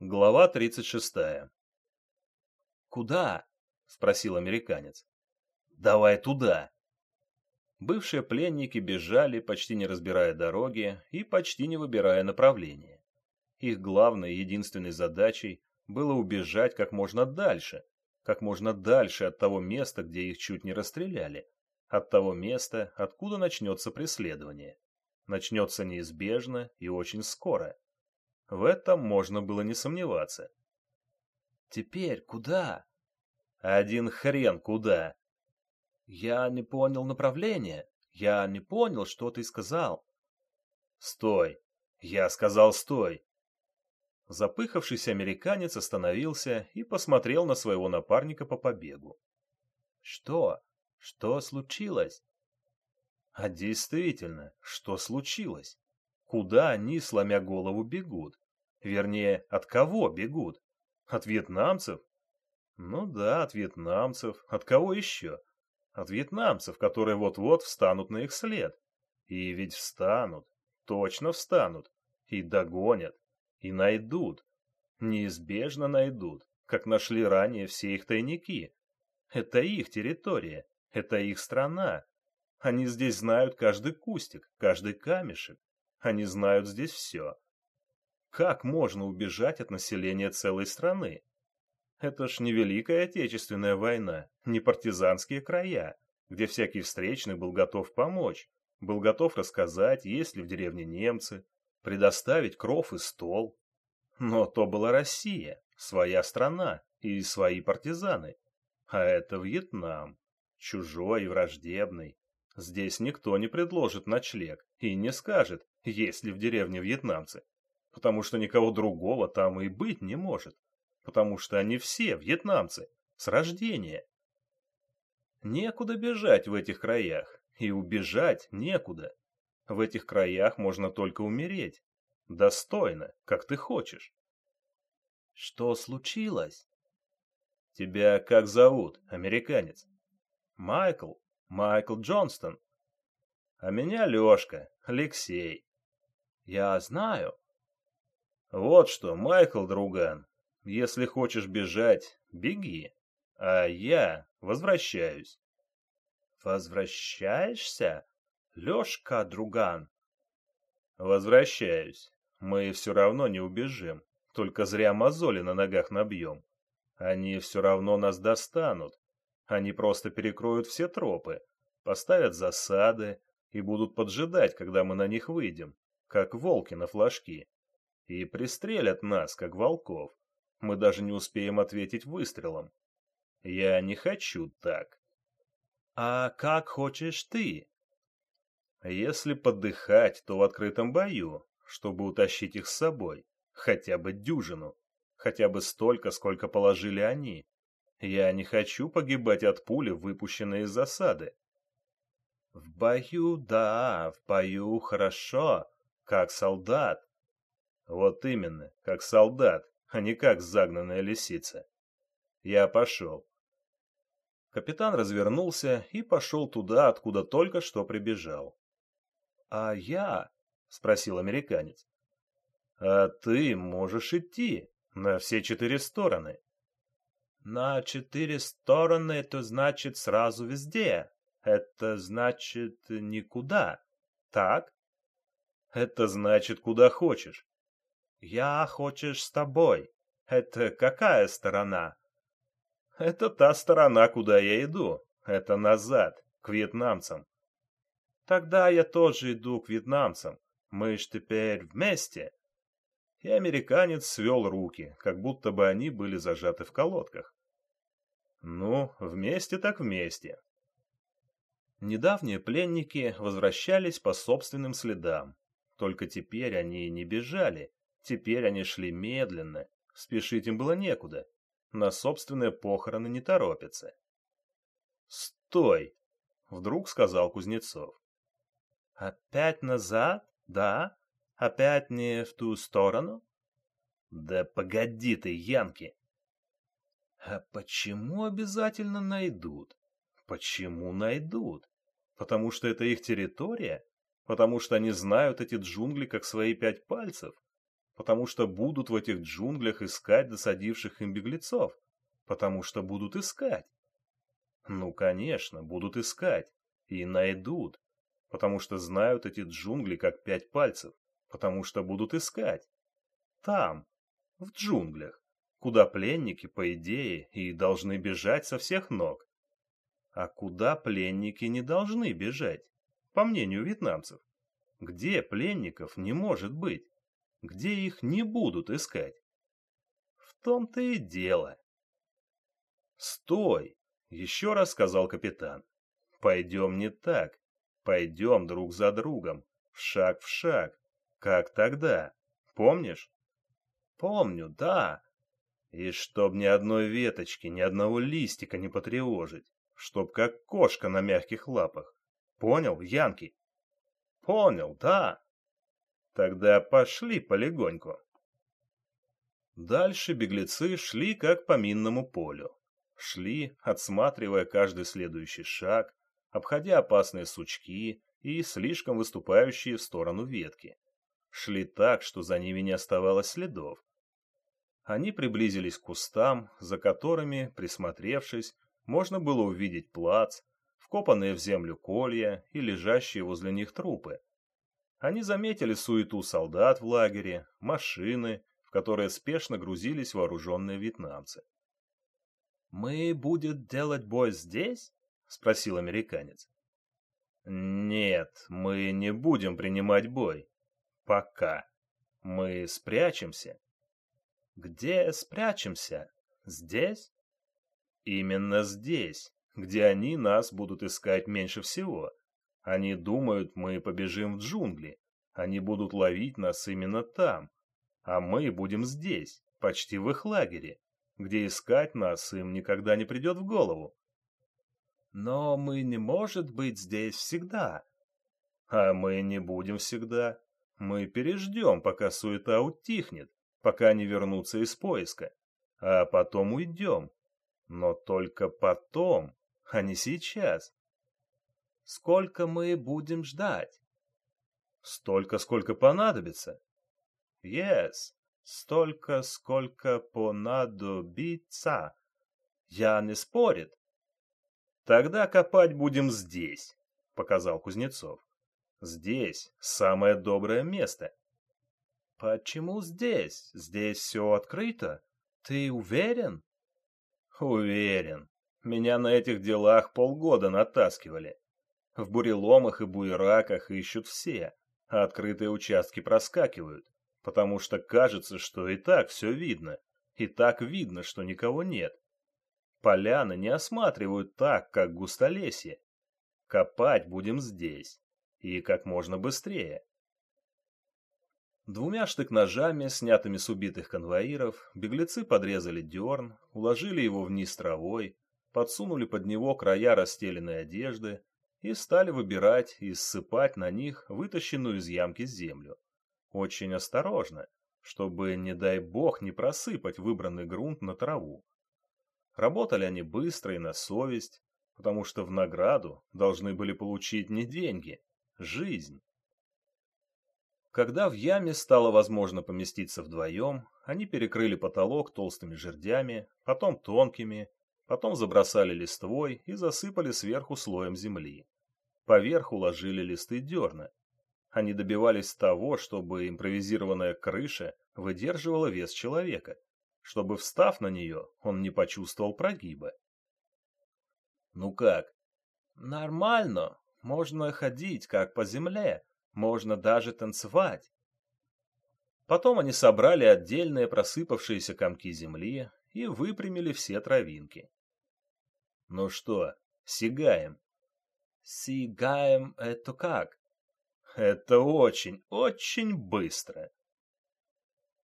Глава 36. «Куда?» — спросил американец. «Давай туда!» Бывшие пленники бежали, почти не разбирая дороги и почти не выбирая направления. Их главной и единственной задачей было убежать как можно дальше, как можно дальше от того места, где их чуть не расстреляли, от того места, откуда начнется преследование. Начнется неизбежно и очень скоро. В этом можно было не сомневаться. «Теперь куда?» «Один хрен куда!» «Я не понял направления. Я не понял, что ты сказал». «Стой! Я сказал стой!» Запыхавшийся американец остановился и посмотрел на своего напарника по побегу. «Что? Что случилось?» «А действительно, что случилось?» Куда они, сломя голову, бегут? Вернее, от кого бегут? От вьетнамцев? Ну да, от вьетнамцев. От кого еще? От вьетнамцев, которые вот-вот встанут на их след. И ведь встанут. Точно встанут. И догонят. И найдут. Неизбежно найдут, как нашли ранее все их тайники. Это их территория. Это их страна. Они здесь знают каждый кустик, каждый камешек. Они знают здесь все. Как можно убежать от населения целой страны? Это ж не Великая Отечественная война, не партизанские края, где всякий встречный был готов помочь, был готов рассказать, есть ли в деревне немцы, предоставить кров и стол. Но то была Россия, своя страна и свои партизаны. А это Вьетнам, чужой и враждебный. Здесь никто не предложит ночлег и не скажет, есть ли в деревне вьетнамцы, потому что никого другого там и быть не может, потому что они все вьетнамцы, с рождения. Некуда бежать в этих краях, и убежать некуда. В этих краях можно только умереть. Достойно, как ты хочешь. Что случилось? Тебя как зовут, американец? Майкл, Майкл Джонстон. А меня Лешка, Алексей. Я знаю. Вот что, Майкл, друган, если хочешь бежать, беги, а я возвращаюсь. Возвращаешься? Лешка, друган. Возвращаюсь. Мы все равно не убежим, только зря мозоли на ногах набьем. Они все равно нас достанут. Они просто перекроют все тропы, поставят засады и будут поджидать, когда мы на них выйдем как волки на флажки, и пристрелят нас, как волков. Мы даже не успеем ответить выстрелом. Я не хочу так. А как хочешь ты? Если подыхать, то в открытом бою, чтобы утащить их с собой, хотя бы дюжину, хотя бы столько, сколько положили они. Я не хочу погибать от пули, выпущенной из засады. В бою, да, в бою хорошо, как солдат. Вот именно, как солдат, а не как загнанная лисица. Я пошел. Капитан развернулся и пошел туда, откуда только что прибежал. «А я?» — спросил американец. «А ты можешь идти на все четыре стороны». «На четыре стороны — это значит сразу везде. Это значит никуда. Так?» Это значит, куда хочешь. Я хочешь с тобой. Это какая сторона? Это та сторона, куда я иду. Это назад, к вьетнамцам. Тогда я тоже иду к вьетнамцам. Мы ж теперь вместе. И американец свел руки, как будто бы они были зажаты в колодках. Ну, вместе так вместе. Недавние пленники возвращались по собственным следам, только теперь они не бежали, теперь они шли медленно, спешить им было некуда, на собственные похороны не торопятся. «Стой!» — вдруг сказал Кузнецов. «Опять назад? Да? Опять не в ту сторону?» «Да погоди ты, Янки!» «А почему обязательно найдут? Почему найдут? Потому что это их территория? Потому что они знают эти джунгли как свои пять пальцев, потому что будут в этих джунглях искать досадивших им беглецов, потому что будут искать. Ну, конечно, будут искать. И найдут. Потому что знают эти джунгли как пять пальцев. Потому что будут искать. Там, в джунглях, куда пленники, по идее, и должны бежать со всех ног. А куда пленники не должны бежать, по мнению вьетнамцев? Где пленников не может быть? Где их не будут искать? В том-то и дело. «Стой!» — еще раз сказал капитан. «Пойдем не так. Пойдем друг за другом, шаг в шаг, как тогда. Помнишь?» «Помню, да. И чтоб ни одной веточки, ни одного листика не потревожить, чтоб как кошка на мягких лапах. Понял, Янки?» «Понял, да. Тогда пошли полегоньку». Дальше беглецы шли как по минному полю. Шли, отсматривая каждый следующий шаг, обходя опасные сучки и слишком выступающие в сторону ветки. Шли так, что за ними не оставалось следов. Они приблизились к кустам, за которыми, присмотревшись, можно было увидеть плац, вкопанные в землю колья и лежащие возле них трупы. Они заметили суету солдат в лагере, машины, в которые спешно грузились вооруженные вьетнамцы. «Мы будет делать бой здесь?» — спросил американец. «Нет, мы не будем принимать бой. Пока. Мы спрячемся». «Где спрячемся? Здесь?» «Именно здесь, где они нас будут искать меньше всего. Они думают, мы побежим в джунгли. Они будут ловить нас именно там. А мы будем здесь, почти в их лагере где искать нас им никогда не придет в голову. Но мы не может быть здесь всегда. А мы не будем всегда. Мы переждем, пока суета утихнет, пока не вернутся из поиска. А потом уйдем. Но только потом, а не сейчас. Сколько мы будем ждать? Столько, сколько понадобится. Yes, столько, сколько понадобится. Я не спорит. Тогда копать будем здесь, показал Кузнецов. Здесь самое доброе место. Почему здесь? Здесь все открыто. Ты уверен? Уверен. Меня на этих делах полгода натаскивали. В буреломах и буераках ищут все, а открытые участки проскакивают потому что кажется, что и так все видно, и так видно, что никого нет. Поляны не осматривают так, как густолесье. Копать будем здесь, и как можно быстрее. Двумя штык-ножами, снятыми с убитых конвоиров, беглецы подрезали дерн, уложили его вниз травой, подсунули под него края расстеленной одежды и стали выбирать и ссыпать на них вытащенную из ямки землю. Очень осторожно, чтобы, не дай бог, не просыпать выбранный грунт на траву. Работали они быстро и на совесть, потому что в награду должны были получить не деньги, жизнь. Когда в яме стало возможно поместиться вдвоем, они перекрыли потолок толстыми жердями, потом тонкими, потом забросали листвой и засыпали сверху слоем земли. Поверх уложили листы дерна, они добивались того, чтобы импровизированная крыша выдерживала вес человека, чтобы, встав на нее, он не почувствовал прогиба. «Ну как?» «Нормально. Можно ходить, как по земле. Можно даже танцевать». Потом они собрали отдельные просыпавшиеся комки земли и выпрямили все травинки. «Ну что, сигаем?» «Сигаем — это как?» Это очень, очень быстро.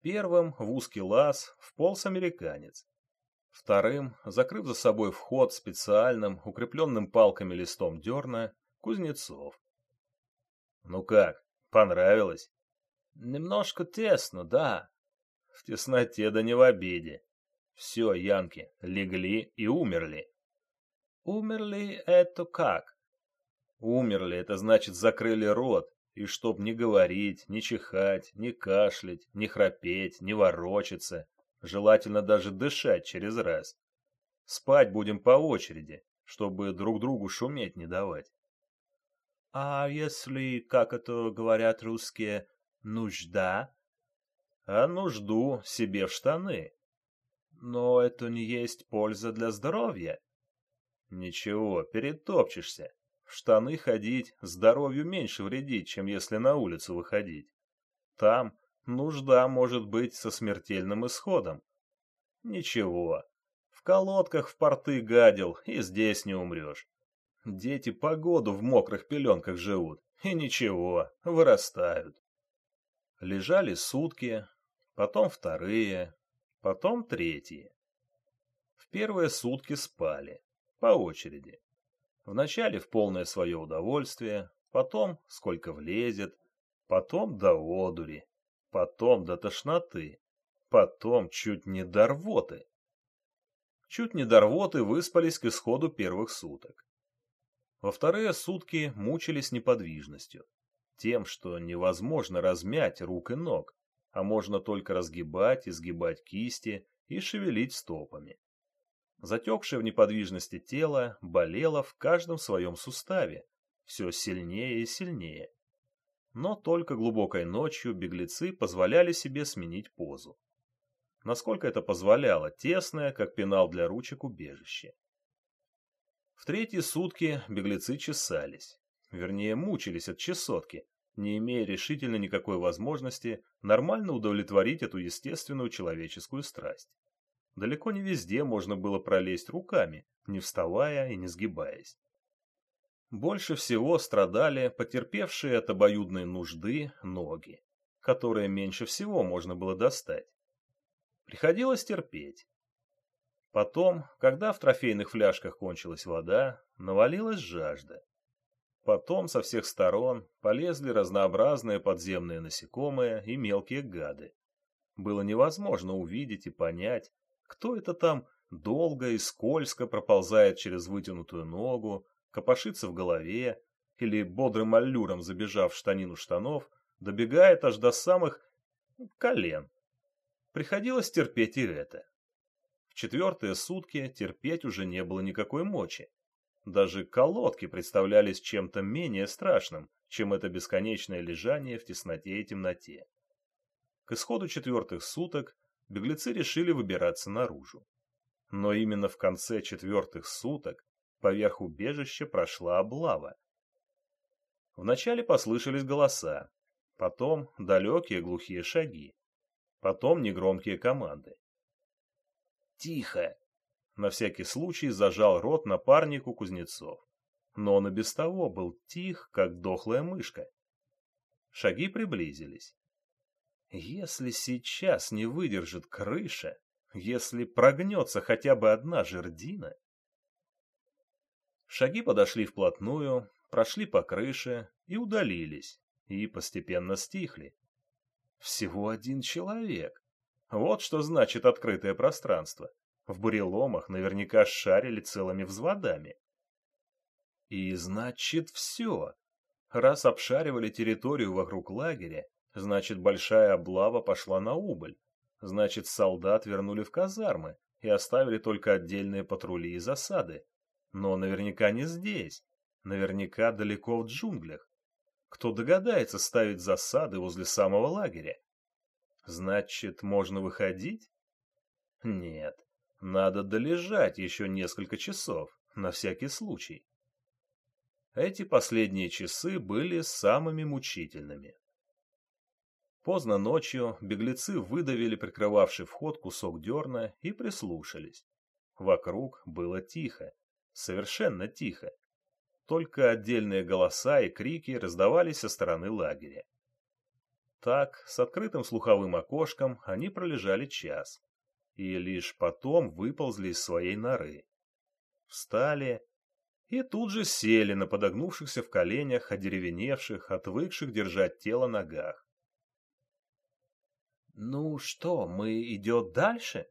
Первым в узкий лаз вполз американец. Вторым, закрыв за собой вход специальным, укрепленным палками листом дерна, Кузнецов. Ну как, понравилось? Немножко тесно, да. В тесноте да не в обиде. Все, янки, легли и умерли. Умерли это как? Умерли, это значит закрыли рот, И чтоб не говорить, не чихать, не кашлять, не храпеть, не ворочаться, желательно даже дышать через раз. Спать будем по очереди, чтобы друг другу шуметь не давать. А если, как это говорят русские, нужда? А нужду себе в штаны. Но это не есть польза для здоровья. Ничего, перетопчешься. В штаны ходить здоровью меньше вредит, чем если на улицу выходить. Там нужда может быть со смертельным исходом. Ничего, в колодках в порты гадил, и здесь не умрешь. Дети по году в мокрых пеленках живут, и ничего, вырастают. Лежали сутки, потом вторые, потом третьи. В первые сутки спали, по очереди. Вначале в полное свое удовольствие, потом сколько влезет, потом до одури, потом до тошноты, потом чуть не до рвоты. Чуть не до рвоты выспались к исходу первых суток. Во вторые сутки мучились неподвижностью, тем, что невозможно размять рук и ног, а можно только разгибать и сгибать кисти и шевелить стопами. Затекшее в неподвижности тело болело в каждом своем суставе, все сильнее и сильнее. Но только глубокой ночью беглецы позволяли себе сменить позу. Насколько это позволяло тесное, как пенал для ручек, убежище. В третьи сутки беглецы чесались, вернее мучились от чесотки, не имея решительно никакой возможности нормально удовлетворить эту естественную человеческую страсть. Далеко не везде можно было пролезть руками, не вставая и не сгибаясь. Больше всего страдали потерпевшие от обоюдной нужды ноги, которые меньше всего можно было достать. Приходилось терпеть. Потом, когда в трофейных фляжках кончилась вода, навалилась жажда. Потом со всех сторон полезли разнообразные подземные насекомые и мелкие гады. Было невозможно увидеть и понять, кто это там долго и скользко проползает через вытянутую ногу, копошится в голове или бодрым аллюром, забежав в штанину штанов, добегает аж до самых колен. Приходилось терпеть и это. В четвертые сутки терпеть уже не было никакой мочи. Даже колодки представлялись чем-то менее страшным, чем это бесконечное лежание в тесноте и темноте. К исходу четвертых суток беглецы решили выбираться наружу. Но именно в конце четвертых суток поверх убежища прошла облава. Вначале послышались голоса, потом далекие глухие шаги, потом негромкие команды. «Тихо!» На всякий случай зажал рот напарнику Кузнецов. Но он и без того был тих, как дохлая мышка. Шаги приблизились. Если сейчас не выдержит крыша, если прогнется хотя бы одна жердина... Шаги подошли вплотную, прошли по крыше и удалились, и постепенно стихли. Всего один человек. Вот что значит открытое пространство. В буреломах наверняка шарили целыми взводами. И значит все. Раз обшаривали территорию вокруг лагеря, Значит, большая облава пошла на убыль. Значит, солдат вернули в казармы и оставили только отдельные патрули и засады. Но наверняка не здесь. Наверняка далеко в джунглях. Кто догадается ставить засады возле самого лагеря? Значит, можно выходить? Нет, надо долежать еще несколько часов, на всякий случай. Эти последние часы были самыми мучительными. Поздно ночью беглецы выдавили прикрывавший вход кусок дерна и прислушались. Вокруг было тихо, совершенно тихо. Только отдельные голоса и крики раздавались со стороны лагеря. Так, с открытым слуховым окошком они пролежали час. И лишь потом выползли из своей норы. Встали и тут же сели на подогнувшихся в коленях, одеревеневших, отвыкших держать тело ногах. «Ну что, мы идем дальше?»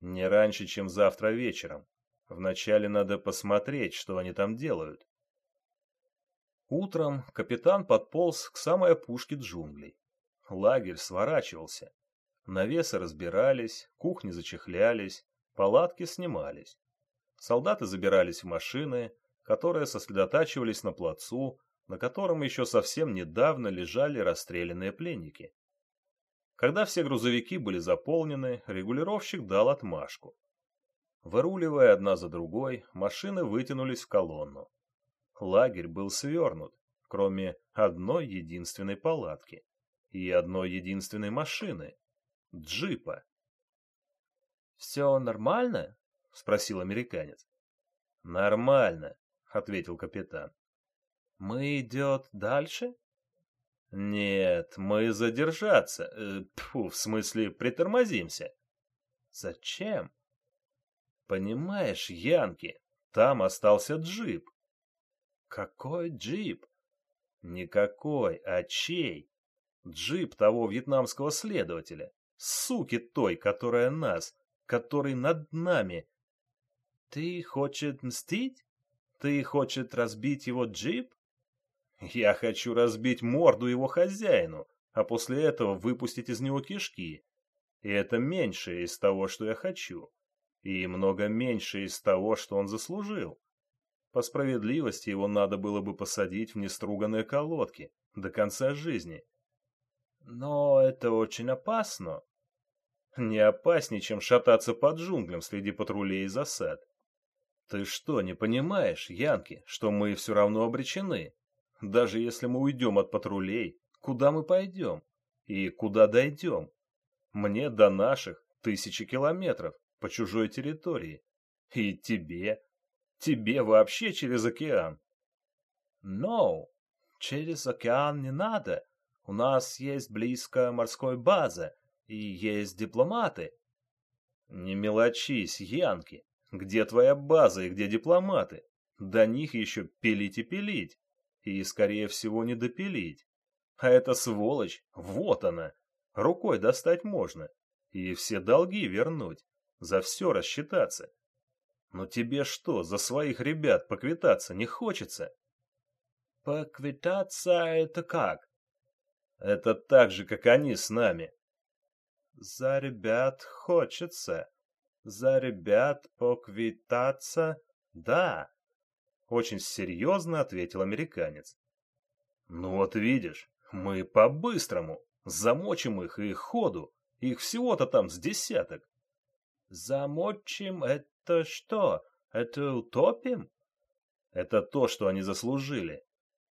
«Не раньше, чем завтра вечером. Вначале надо посмотреть, что они там делают». Утром капитан подполз к самой опушке джунглей. Лагерь сворачивался. Навесы разбирались, кухни зачехлялись, палатки снимались. Солдаты забирались в машины, которые сосредотачивались на плацу, на котором еще совсем недавно лежали расстрелянные пленники. Когда все грузовики были заполнены, регулировщик дал отмашку. Выруливая одна за другой, машины вытянулись в колонну. Лагерь был свернут, кроме одной единственной палатки и одной единственной машины — джипа. «Все нормально?» — спросил американец. «Нормально», — ответил капитан. «Мы идет дальше?» «Нет, мы задержаться. Э, тьфу, в смысле, притормозимся». «Зачем?» «Понимаешь, Янки, там остался джип. Какой джип? Никакой, а чей? Джип того вьетнамского следователя. Суки той, которая нас, который над нами. Ты хочет мстить? Ты хочет разбить его джип? Я хочу разбить морду его хозяину, а после этого выпустить из него кишки. И это меньше из того, что я хочу. И много меньше из того, что он заслужил. По справедливости его надо было бы посадить в неструганные колодки до конца жизни. Но это очень опасно. Не опаснее, чем шататься под джунглям среди патрулей и засад. Ты что, не понимаешь, Янки, что мы все равно обречены? Даже если мы уйдем от патрулей, куда мы пойдем? И куда дойдем? Мне до наших тысячи километров по чужой территории. И тебе Тебе вообще через океан? No, через океан не надо. У нас есть близкая морская база и есть дипломаты. Не мелочись, Янки. Где твоя база и где дипломаты? До них еще пилить и пилить. И, скорее всего, не допилить. А эта сволочь, вот она. Рукой достать можно. И все долги вернуть. За все рассчитаться. Но тебе что, за своих ребят поквитаться не хочется? Поквитаться это как? Это так же, как они с нами. За ребят хочется. За ребят поквитаться, да. Очень серьезно ответил американец. Ну вот видишь, мы по-быстрому. Замочим их и ходу. Их всего-то там с десяток. Замочим это что, это утопим? Это то, что они заслужили.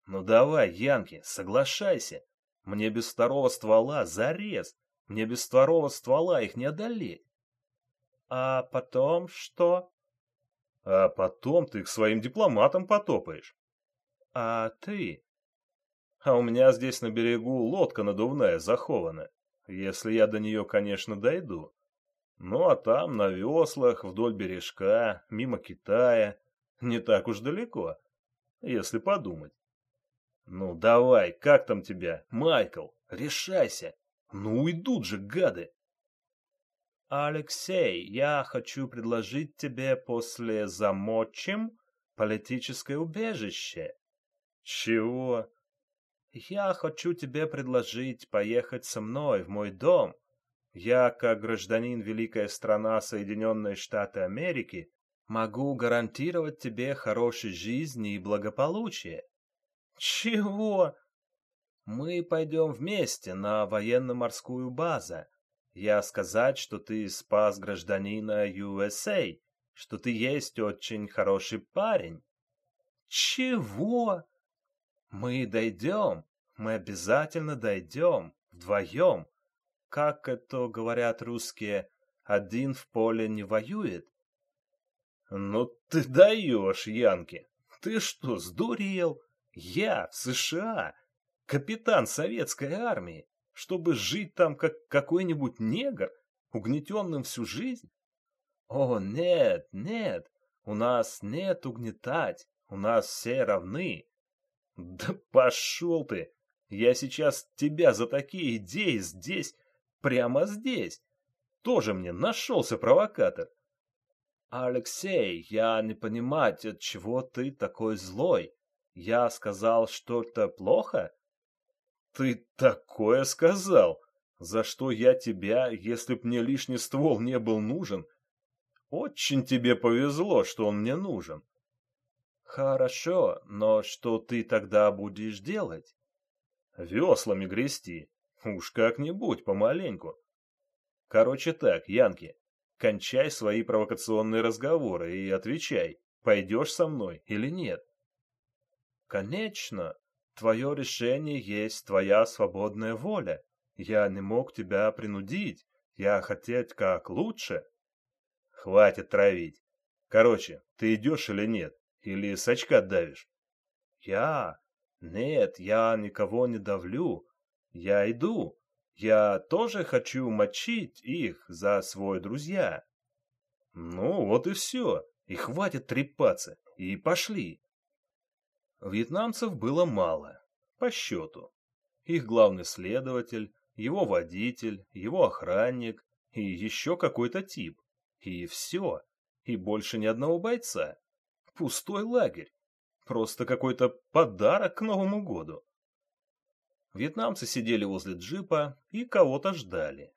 Ну давай, Янки, соглашайся. Мне без второго ствола зарез. Мне без второго ствола их не одолеть. А потом что? А потом ты к своим дипломатам потопаешь. А ты? А у меня здесь на берегу лодка надувная захована. Если я до нее, конечно, дойду. Ну а там, на веслах, вдоль бережка, мимо Китая, не так уж далеко, если подумать. Ну давай, как там тебя, Майкл, решайся. Ну уйдут же гады. Алексей, я хочу предложить тебе после замочим политическое убежище. Чего? Я хочу тебе предложить поехать со мной в мой дом я, как гражданин великой страна Соединенные Штаты Америки, могу гарантировать тебе хорошей жизни и благополучие. Чего? Мы пойдем вместе на военно-морскую базу. Я сказать, что ты спас гражданина USA, что ты есть очень хороший парень. Чего? Мы дойдем, мы обязательно дойдем, вдвоем как это говорят русские, один в поле не воюет? Ну ты даешь, Янки. Ты что, сдурел? Я в США, капитан советской армии, чтобы жить там как какой-нибудь негр, угнетенным всю жизнь? О, нет, нет, у нас нет угнетать, у нас все равны. Да пошел ты! Я сейчас тебя за такие идеи здесь Прямо здесь. Тоже мне нашелся провокатор. Алексей, я не понимаю, от чего ты такой злой. Я сказал что-то плохо? Ты такое сказал, за что я тебя, если б мне лишний ствол не был нужен. Очень тебе повезло, что он мне нужен. Хорошо, но что ты тогда будешь делать? Веслами грести. Уж как-нибудь, помаленьку. Короче так, Янки, кончай свои провокационные разговоры и отвечай, пойдешь со мной или нет. Конечно, твое решение есть твоя свободная воля. Я не мог тебя принудить, я хотеть как лучше. Хватит травить. Короче, ты идешь или нет? Или с очка давишь? Я? Нет, я никого не давлю. Я иду. Я тоже хочу мочить их за свой друзья. Ну, вот и все. И хватит трепаться. И пошли. Вьетнамцев было мало. По счету. Их главный следователь, его водитель, его охранник и еще какой-то тип. И все. И больше ни одного бойца. Пустой лагерь. Просто какой-то подарок к Новому году. Вьетнамцы сидели возле джипа и кого-то ждали.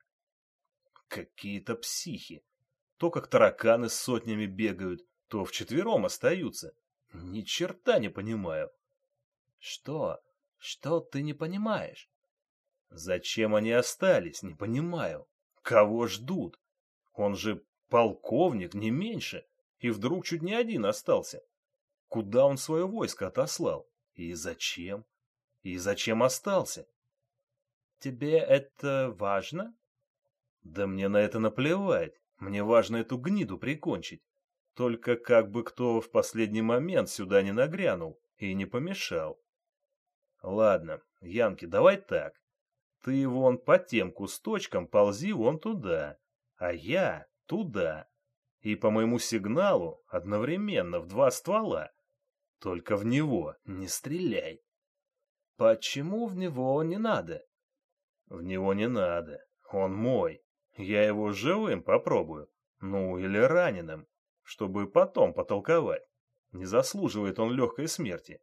Какие-то психи. То как тараканы с сотнями бегают, то вчетвером остаются. Ни черта не понимаю. Что? Что ты не понимаешь? Зачем они остались, не понимаю. Кого ждут? Он же полковник, не меньше. И вдруг чуть не один остался. Куда он свое войско отослал? И зачем? И зачем остался? Тебе это важно? Да мне на это наплевать. Мне важно эту гниду прикончить. Только как бы кто в последний момент сюда не нагрянул и не помешал. Ладно, Янки, давай так. Ты вон по тем кусточкам ползи вон туда, а я туда. И по моему сигналу одновременно в два ствола. Только в него не стреляй. Почему в него не надо? В него не надо. Он мой. Я его живым попробую. Ну, или раненым. Чтобы потом потолковать. Не заслуживает он легкой смерти.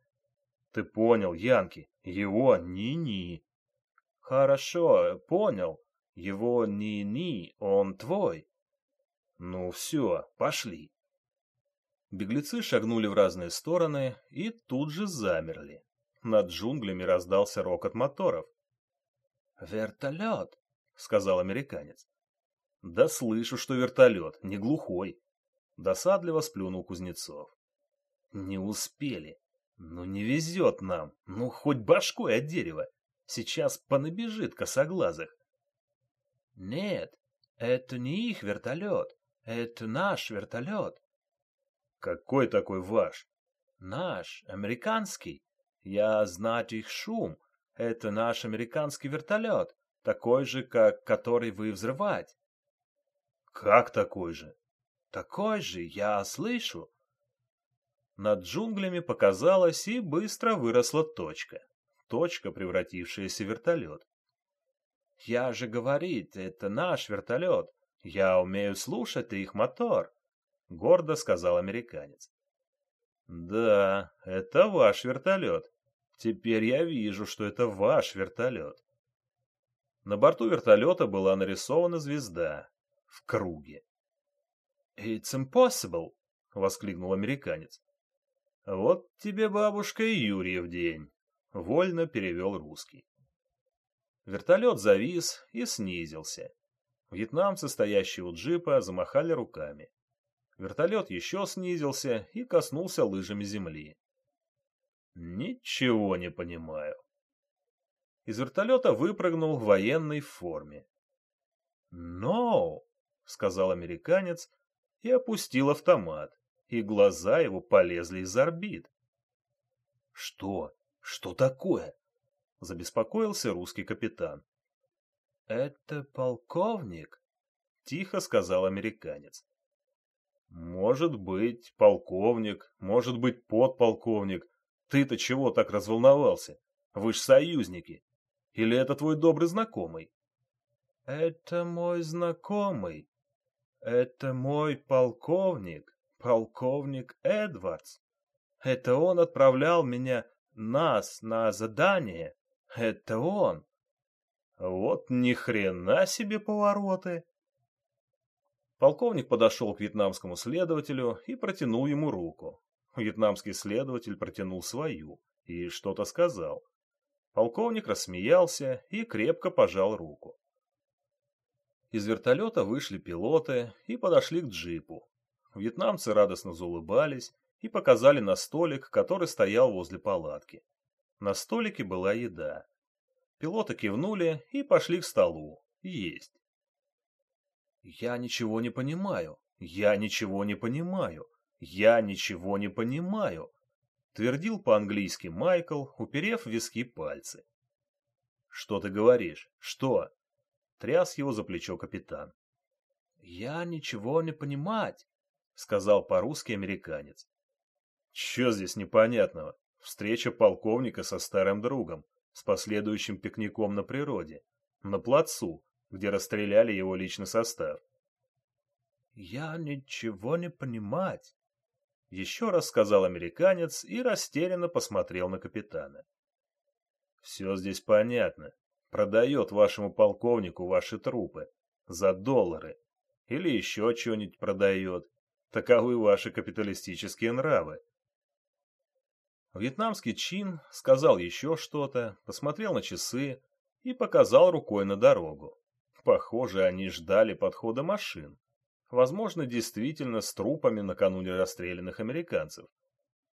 Ты понял, Янки? Его ни-ни. Хорошо, понял. Его ни-ни, он твой. Ну все, пошли. Беглецы шагнули в разные стороны и тут же замерли. Над джунглями раздался рокот моторов. «Вертолет», — сказал американец. «Да слышу, что вертолет, не глухой». Досадливо сплюнул Кузнецов. «Не успели. Ну не везет нам. Ну хоть башкой от дерева. Сейчас понабежит косоглазых». «Нет, это не их вертолет. Это наш вертолет. Какой такой ваш? Наш, американский. Я знать их шум. Это наш американский вертолет, такой же, как который вы взрывать. Как такой же? Такой же, я слышу. Над джунглями показалась и быстро выросла точка. Точка, превратившаяся в вертолет. Я же говорит, это наш вертолет. «Я умею слушать их мотор», — гордо сказал американец. «Да, это ваш вертолет. Теперь я вижу, что это ваш вертолет». На борту вертолета была нарисована звезда в круге. «It's impossible!» — воскликнул американец. «Вот тебе бабушка Юрьев день», — вольно перевел русский. Вертолет завис и снизился. Вьетнамцы, стоящие у джипа, замахали руками. Вертолет еще снизился и коснулся лыжами земли. Ничего не понимаю. Из вертолета выпрыгнул в форме. «No!» — сказал американец и опустил автомат, и глаза его полезли из орбит. «Что? Что такое?» — забеспокоился русский капитан. «Это полковник?» — тихо сказал американец. «Может быть, полковник, может быть, подполковник. Ты-то чего так разволновался? Вы ж союзники. Или это твой добрый знакомый?» «Это мой знакомый. Это мой полковник, полковник Эдвардс. Это он отправлял меня, нас, на задание. Это он. Вот ни хрена себе повороты. Полковник подошел к вьетнамскому следователю и протянул ему руку. Вьетнамский следователь протянул свою и что-то сказал. Полковник рассмеялся и крепко пожал руку. Из вертолета вышли пилоты и подошли к джипу. Вьетнамцы радостно заулыбались и показали на столик, который стоял возле палатки. На столике была еда. Пилоты кивнули и пошли к столу. Есть. «Я ничего не понимаю. Я ничего не понимаю. Я ничего не понимаю», — твердил по-английски Майкл, уперев в виски пальцы. «Что ты говоришь? Что?» — тряс его за плечо капитан. «Я ничего не понимать», — сказал по-русски американец. «Че здесь непонятного? Встреча полковника со старым другом, с последующим пикником на природе, на плацу, где расстреляли его личный состав. «Я ничего не понимать», — еще раз сказал американец и растерянно посмотрел на капитана. «Все здесь понятно. Продает вашему полковнику ваши трупы. За доллары. Или еще что-нибудь продает. Таковы ваши капиталистические нравы». Вьетнамский чин сказал еще что-то, посмотрел на часы и показал рукой на дорогу. Похоже, они ждали подхода машин. Возможно, действительно с трупами накануне расстрелянных американцев.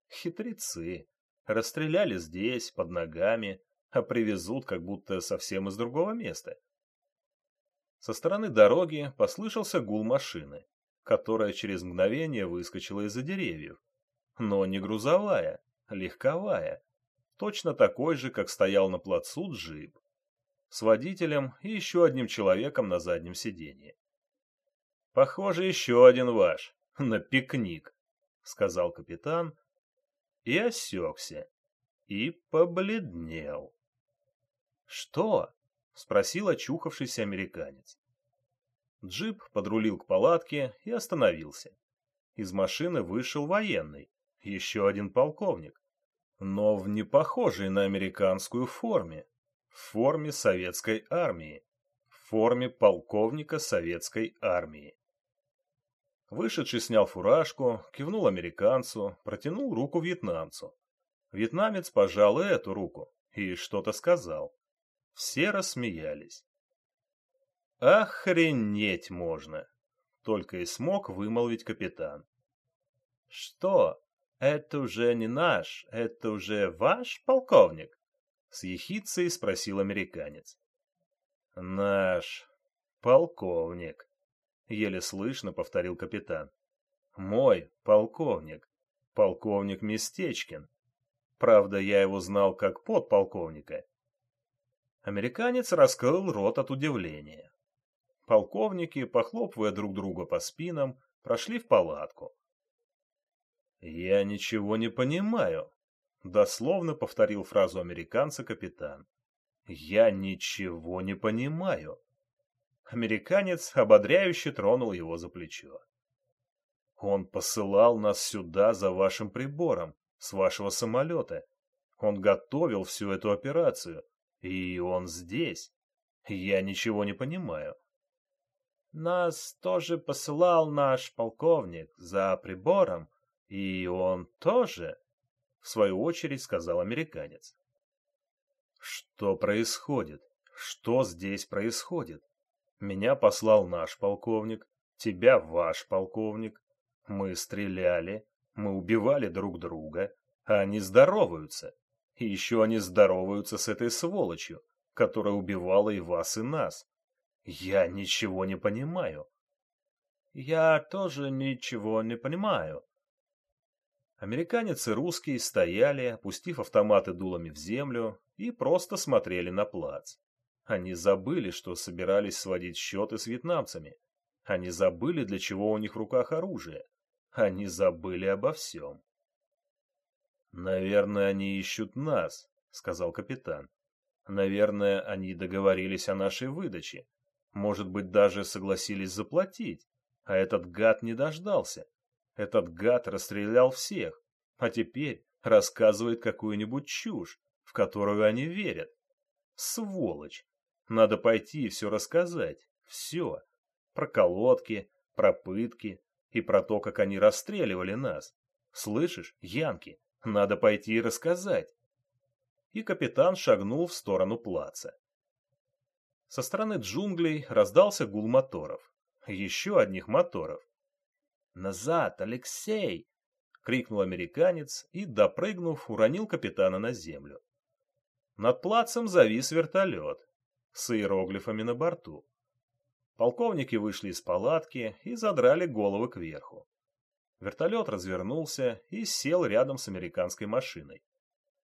Хитрецы. Расстреляли здесь, под ногами, а привезут как будто совсем из другого места. Со стороны дороги послышался гул машины, которая через мгновение выскочила из-за деревьев. Но не грузовая, легковая. Точно такой же, как стоял на плацу джип с водителем и еще одним человеком на заднем сиденье. «Похоже, еще один ваш, на пикник», — сказал капитан, и осекся, и побледнел. «Что?» — спросил очухавшийся американец. Джип подрулил к палатке и остановился. Из машины вышел военный, еще один полковник, но в непохожей на американскую форме, в форме советской армии, в форме полковника советской армии. Вышедший снял фуражку, кивнул американцу, протянул руку вьетнамцу. Вьетнамец пожал эту руку и что-то сказал. Все рассмеялись. «Охренеть можно!» — только и смог вымолвить капитан. «Что? Это уже не наш, это уже ваш полковник?» С ехицей спросил американец. Наш полковник, еле слышно повторил капитан. Мой полковник, полковник Местечкин. Правда, я его знал как подполковника. Американец раскрыл рот от удивления. Полковники, похлопывая друг друга по спинам, прошли в палатку. «Я ничего не понимаю», Дословно повторил фразу американца капитан. «Я ничего не понимаю». Американец ободряюще тронул его за плечо. «Он посылал нас сюда за вашим прибором, с вашего самолета. Он готовил всю эту операцию, и он здесь. Я ничего не понимаю». «Нас тоже посылал наш полковник за прибором, и он тоже...» в свою очередь сказал американец. Что происходит? Что здесь происходит? Меня послал наш полковник, тебя ваш полковник. Мы стреляли, мы убивали друг друга, а они здороваются. И еще они здороваются с этой сволочью, которая убивала и вас, и нас. Я ничего не понимаю. Я тоже ничего не понимаю, Американец и русский стояли, опустив автоматы дулами в землю, и просто смотрели на плац. Они забыли, что собирались сводить счеты с вьетнамцами. Они забыли, для чего у них в руках оружие. Они забыли обо всем. «Наверное, они ищут нас», — сказал капитан. «Наверное, они договорились о нашей выдаче. Может быть, даже согласились заплатить. А этот гад не дождался. Этот гад расстрелял всех. А теперь рассказывает какую-нибудь чушь, в которую они верят. Сволочь! Надо пойти и все рассказать. Все. Про колодки, про пытки и про то, как они расстреливали нас. Слышишь, Янки, надо пойти и рассказать. И капитан шагнул в сторону плаца. Со стороны джунглей раздался гул моторов. Еще одних моторов. «Назад, Алексей!» — крикнул американец и, допрыгнув, уронил капитана на землю. Над плацем завис вертолет с иероглифами на борту. Полковники вышли из палатки и задрали головы кверху. Вертолет развернулся и сел рядом с американской машиной.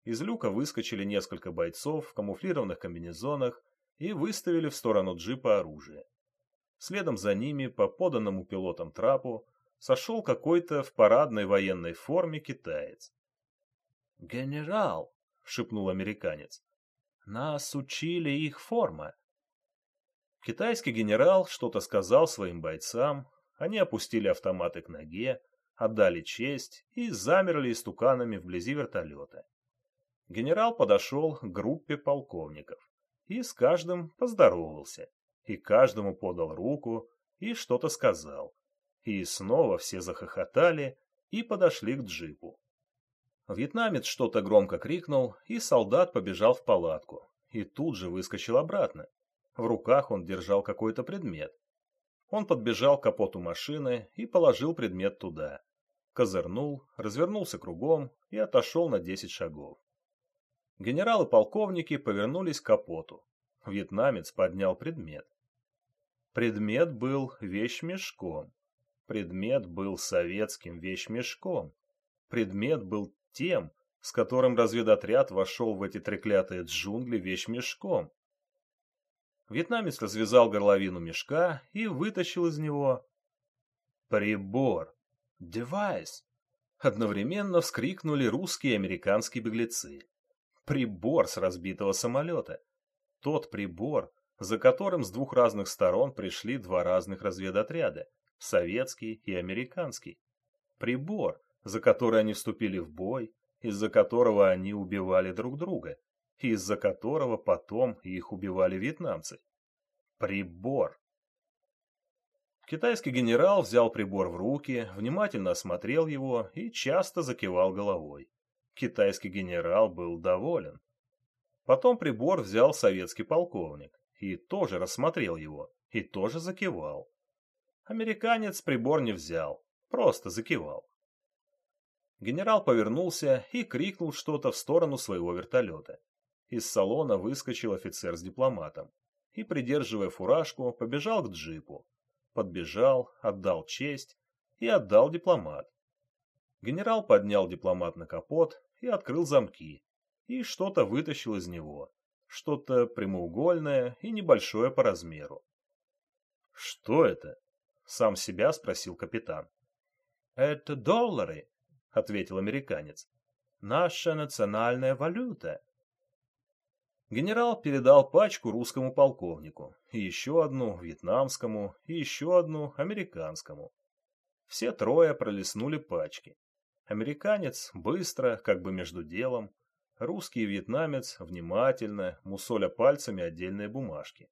Из люка выскочили несколько бойцов в камуфлированных комбинезонах и выставили в сторону джипа оружие. Следом за ними по поданному пилотам трапу сошел какой-то в парадной военной форме китаец. «Генерал!» — шепнул американец. «Нас учили их форма». Китайский генерал что-то сказал своим бойцам, они опустили автоматы к ноге, отдали честь и замерли истуканами вблизи вертолета. Генерал подошел к группе полковников и с каждым поздоровался, и каждому подал руку, и что-то сказал. И снова все захохотали и подошли к джипу. Вьетнамец что-то громко крикнул, и солдат побежал в палатку, и тут же выскочил обратно. В руках он держал какой-то предмет. Он подбежал к капоту машины и положил предмет туда. Козырнул, развернулся кругом и отошел на десять шагов. Генералы-полковники повернулись к капоту. Вьетнамец поднял предмет. Предмет был вещмешком. Предмет был советским вещмешком. Предмет был тем, с которым разведотряд вошел в эти треклятые джунгли вещмешком. Вьетнамец развязал горловину мешка и вытащил из него прибор. Девайс. Одновременно вскрикнули русские и американские беглецы прибор с разбитого самолета. Тот прибор, за которым с двух разных сторон пришли два разных разведотряда, советский и американский. Прибор, за который они вступили в бой, из-за которого они убивали друг друга, из-за которого потом их убивали вьетнамцы. Прибор. Китайский генерал взял прибор в руки, внимательно осмотрел его и часто закивал головой. Китайский генерал был доволен. Потом прибор взял советский полковник и тоже рассмотрел его, и тоже закивал. Американец прибор не взял, просто закивал. Генерал повернулся и крикнул что-то в сторону своего вертолета. Из салона выскочил офицер с дипломатом и, придерживая фуражку, побежал к джипу. Подбежал, отдал честь и отдал дипломат. Генерал поднял дипломат на капот и открыл замки, и что-то вытащил из него, что-то прямоугольное и небольшое по размеру. «Что это?» — сам себя спросил капитан. «Это доллары», — ответил американец. «Наша национальная валюта». Генерал передал пачку русскому полковнику, и еще одну вьетнамскому, и еще одну американскому. Все трое пролистнули пачки. Американец быстро, как бы между делом, русский и вьетнамец внимательно, мусоля пальцами отдельные бумажки.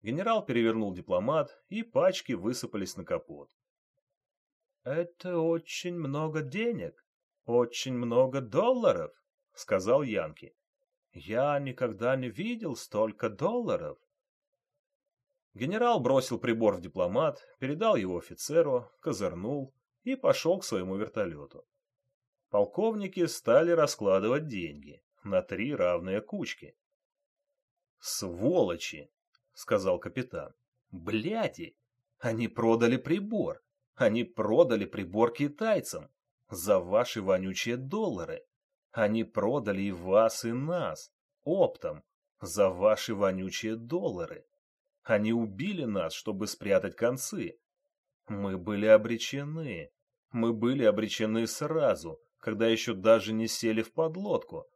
Генерал перевернул дипломат, и пачки высыпались на капот. «Это очень много денег, очень много долларов», — сказал Янки. «Я никогда не видел столько долларов». Генерал бросил прибор в дипломат, передал его офицеру, козырнул, и пошел к своему вертолету. Полковники стали раскладывать деньги на три равные кучки. «Сволочи!» — сказал капитан. «Бляди! Они продали прибор! Они продали прибор китайцам! За ваши вонючие доллары! Они продали и вас, и нас! Оптом! За ваши вонючие доллары! Они убили нас, чтобы спрятать концы! Мы были обречены. Мы были обречены сразу, когда еще даже не сели в подлодку.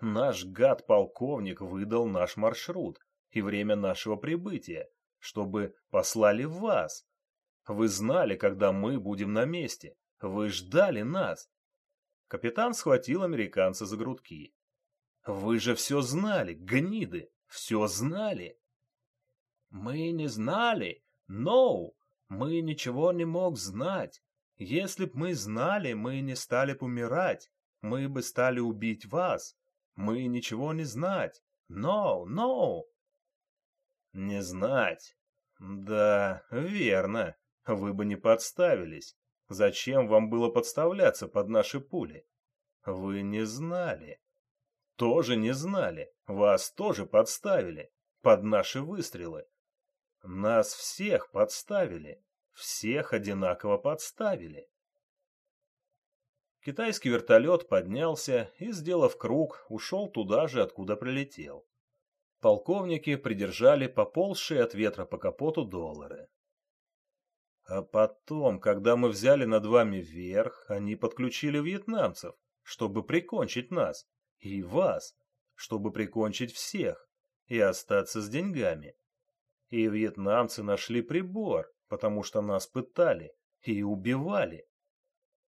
Наш гад-полковник выдал наш маршрут и время нашего прибытия, чтобы послали вас. Вы знали, когда мы будем на месте. Вы ждали нас. Капитан схватил американца за грудки. «Вы же все знали, гниды! Все знали!» «Мы не знали! No! Мы ничего не мог знать! Если б мы знали, мы не стали бы умирать! Мы бы стали убить вас! Мы ничего не знать! No! No!» «Не знать! Да, верно! Вы бы не подставились! Зачем вам было подставляться под наши пули? Вы не знали. Тоже не знали. Вас тоже подставили. Под наши выстрелы. Нас всех подставили. Всех одинаково подставили. Китайский вертолет поднялся и, сделав круг, ушел туда же, откуда прилетел. Полковники придержали поползшие от ветра по капоту доллары. А потом, когда мы взяли над вами верх, они подключили вьетнамцев, чтобы прикончить нас. И вас, чтобы прикончить всех. И остаться с деньгами. И вьетнамцы нашли прибор, потому что нас пытали. И убивали.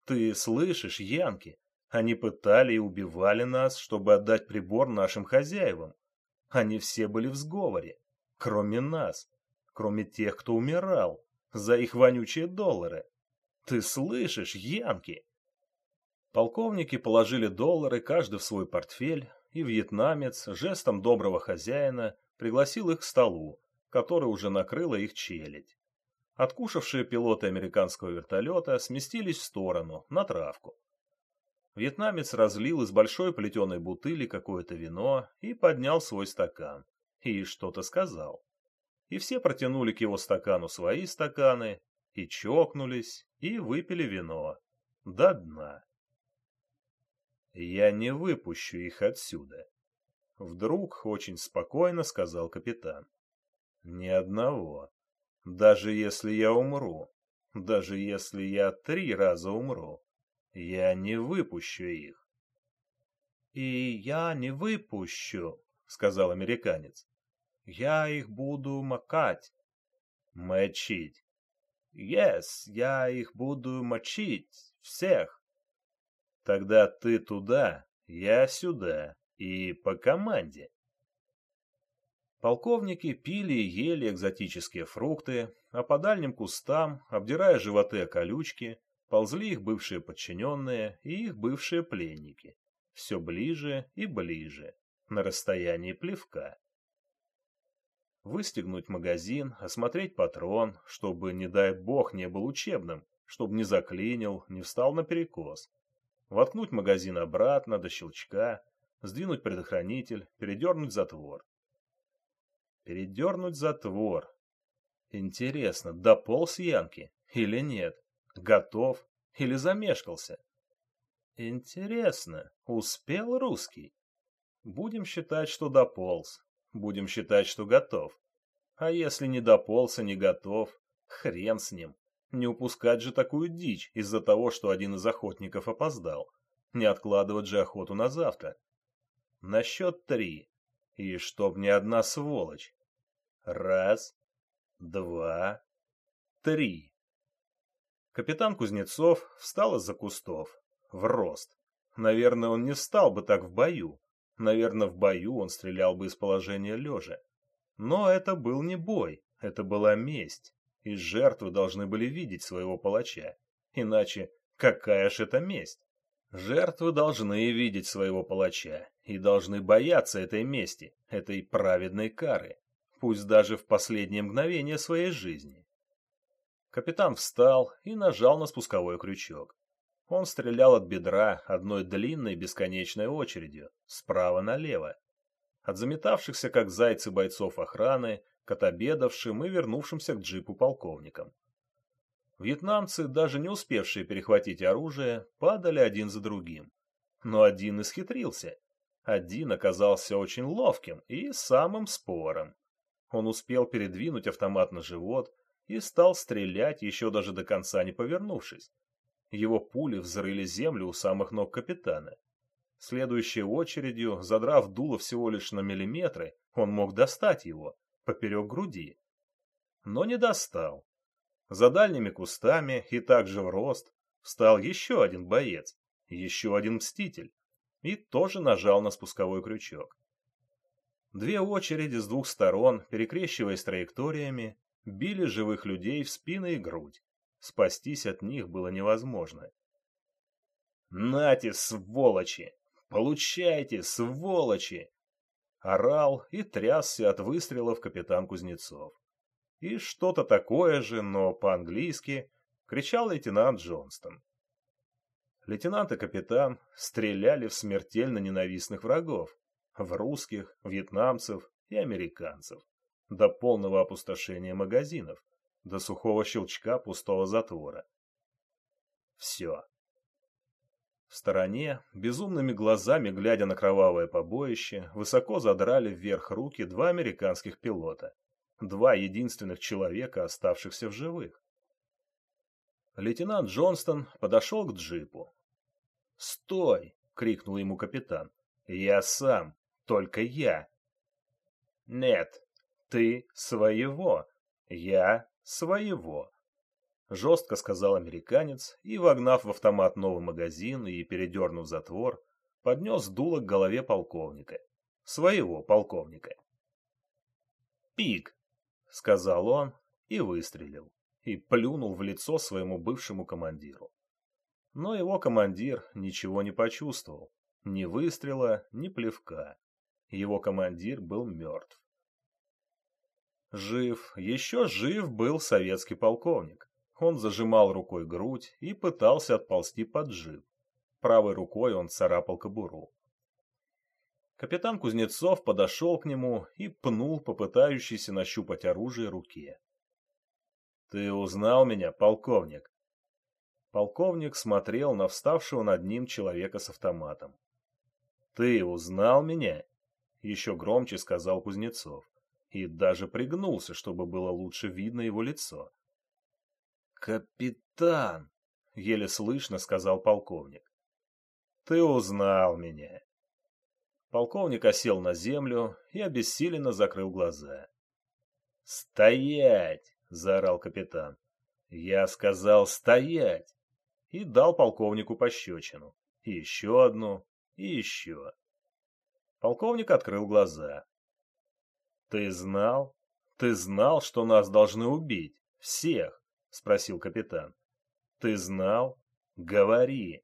Ты слышишь, Янки? Они пытали и убивали нас, чтобы отдать прибор нашим хозяевам. Они все были в сговоре. Кроме нас. Кроме тех, кто умирал за их вонючие доллары. Ты слышишь, Янки? Полковники положили доллары каждый в свой портфель, и вьетнамец жестом доброго хозяина пригласил их к столу, который уже накрыла их челядь. Откушавшие пилоты американского вертолета сместились в сторону, на травку. Вьетнамец разлил из большой плетеной бутыли какое-то вино и поднял свой стакан. И что-то сказал и все протянули к его стакану свои стаканы, и чокнулись, и выпили вино. До дна. «Я не выпущу их отсюда», — вдруг очень спокойно сказал капитан. «Ни одного. Даже если я умру, даже если я три раза умру, я не выпущу их». «И я не выпущу», — сказал американец. Я их буду макать. Мочить. Yes, я их буду мочить. Всех. Тогда ты туда, я сюда. И по команде. Полковники пили и ели экзотические фрукты, а по дальним кустам, обдирая животы о колючки, ползли их бывшие подчиненные и их бывшие пленники. Все ближе и ближе, на расстоянии плевка выстегнуть магазин, осмотреть патрон, чтобы, не дай бог, не был учебным, чтобы не заклинил, не встал на перекос. Воткнуть магазин обратно до щелчка, сдвинуть предохранитель, передернуть затвор. Передернуть затвор. Интересно, дополз Янки или нет? Готов или замешкался? Интересно, успел русский? Будем считать, что дополз. Будем считать, что готов. А если не дополз и не готов, хрен с ним. Не упускать же такую дичь из-за того, что один из охотников опоздал. Не откладывать же охоту на завтра. На счет три. И чтоб ни одна сволочь. Раз, два, три. Капитан Кузнецов встал из-за кустов. В рост. Наверное, он не встал бы так в бою. Наверное, в бою он стрелял бы из положения лежа. Но это был не бой, это была месть, и жертвы должны были видеть своего палача. Иначе какая ж это месть? Жертвы должны видеть своего палача и должны бояться этой мести, этой праведной кары, пусть даже в последнее мгновение своей жизни. Капитан встал и нажал на спусковой крючок. Он стрелял от бедра одной длинной бесконечной очередью, справа налево. От заметавшихся, как зайцы бойцов охраны, к отобедавшим и вернувшимся к джипу полковникам. Вьетнамцы, даже не успевшие перехватить оружие, падали один за другим. Но один исхитрился. Один оказался очень ловким и самым спором. Он успел передвинуть автомат на живот и стал стрелять, еще даже до конца не повернувшись. Его пули взрыли землю у самых ног капитана. Следующей очередью, задрав дуло всего лишь на миллиметры, он мог достать его, поперек груди. Но не достал. За дальними кустами и также в рост встал еще один боец, Еще один мститель. И тоже нажал на спусковой крючок. Две очереди с двух сторон, перекрещиваясь траекториями, били живых людей в спины и грудь. Спастись от них было невозможно. «Нате, сволочи! Получайте, сволочи!» Орал и трясся от выстрелов капитан Кузнецов. И что-то такое же, но по-английски, кричал лейтенант Джонстон. Лейтенант и капитан стреляли в смертельно ненавистных врагов, в русских, вьетнамцев и американцев, до полного опустошения магазинов, до сухого щелчка пустого затвора. Все. В стороне, безумными глазами глядя на кровавое побоище, высоко задрали вверх руки два американских пилота, два единственных человека, оставшихся в живых. Лейтенант Джонстон подошел к джипу. «Стой!» — крикнул ему капитан. «Я сам, только я». «Нет, ты своего, я своего», — жестко сказал американец и, вогнав в автомат новый магазин и передернув затвор, поднес дуло к голове полковника. Своего полковника. «Пик!» — сказал он и выстрелил, и плюнул в лицо своему бывшему командиру. Но его командир ничего не почувствовал. Ни выстрела, ни плевка. Его командир был мертв. Жив, еще жив был советский полковник. Он зажимал рукой грудь и пытался отползти под джип. Правой рукой он царапал кобуру. Капитан Кузнецов подошел к нему и пнул попытающийся нащупать оружие руке. «Ты узнал меня, полковник?» Полковник смотрел на вставшего над ним человека с автоматом. «Ты узнал меня?» — еще громче сказал Кузнецов. И даже пригнулся, чтобы было лучше видно его лицо. «Капитан!» — еле слышно сказал полковник. «Ты узнал меня!» Полковник осел на землю и обессиленно закрыл глаза. «Стоять!» — заорал капитан. «Я сказал стоять!» И дал полковнику пощечину. И еще одну, и еще. Полковник открыл глаза. «Ты знал? Ты знал, что нас должны убить? Всех? спросил капитан. Ты знал? Говори.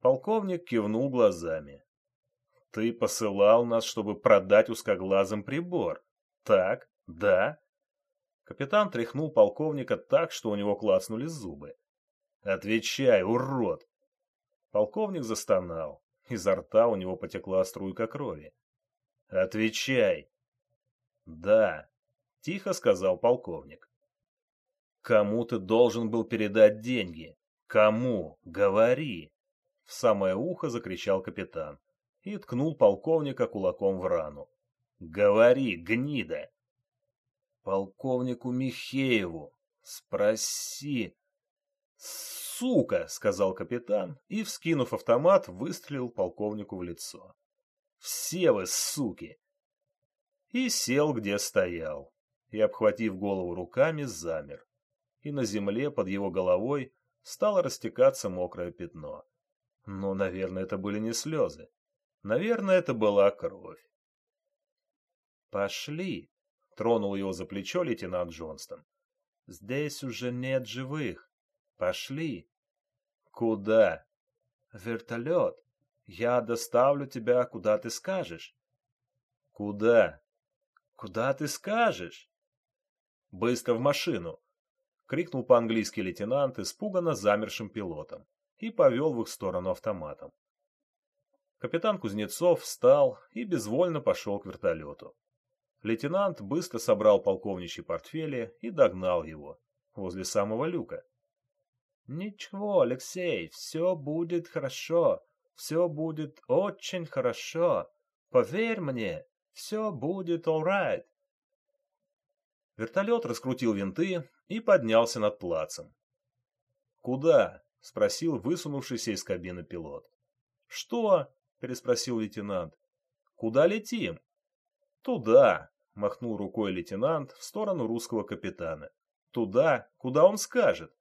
Полковник кивнул глазами. Ты посылал нас, чтобы продать узкоглазым прибор. Так? Да? Капитан тряхнул полковника так, что у него клацнули зубы. Отвечай, урод. Полковник застонал. Изо рта у него потекла струйка крови. Отвечай. Да, тихо сказал полковник. Кому ты должен был передать деньги? Кому? Говори!» В самое ухо закричал капитан и ткнул полковника кулаком в рану. «Говори, гнида!» «Полковнику Михееву! Спроси!» «Сука!» — сказал капитан и, вскинув автомат, выстрелил полковнику в лицо. «Все вы суки!» И сел, где стоял, и, обхватив голову руками, замер и на земле под его головой стало растекаться мокрое пятно. Но, наверное, это были не слезы. Наверное, это была кровь. «Пошли!» — тронул его за плечо лейтенант Джонстон. «Здесь уже нет живых. Пошли!» «Куда?» «Вертолет. Я доставлю тебя, куда ты скажешь». «Куда?» «Куда ты скажешь?» «Быстро в машину!» — крикнул по-английски лейтенант испуганно замершим пилотом и повел в их сторону автоматом. Капитан Кузнецов встал и безвольно пошел к вертолету. Лейтенант быстро собрал полковничьи портфели и догнал его возле самого люка. «Ничего, Алексей, все будет хорошо, все будет очень хорошо. Поверь мне, все будет all right. Вертолет раскрутил винты и поднялся над плацем. «Куда?» — спросил высунувшийся из кабины пилот. «Что?» — переспросил лейтенант. «Куда летим?» «Туда!» — махнул рукой лейтенант в сторону русского капитана. «Туда, куда он скажет.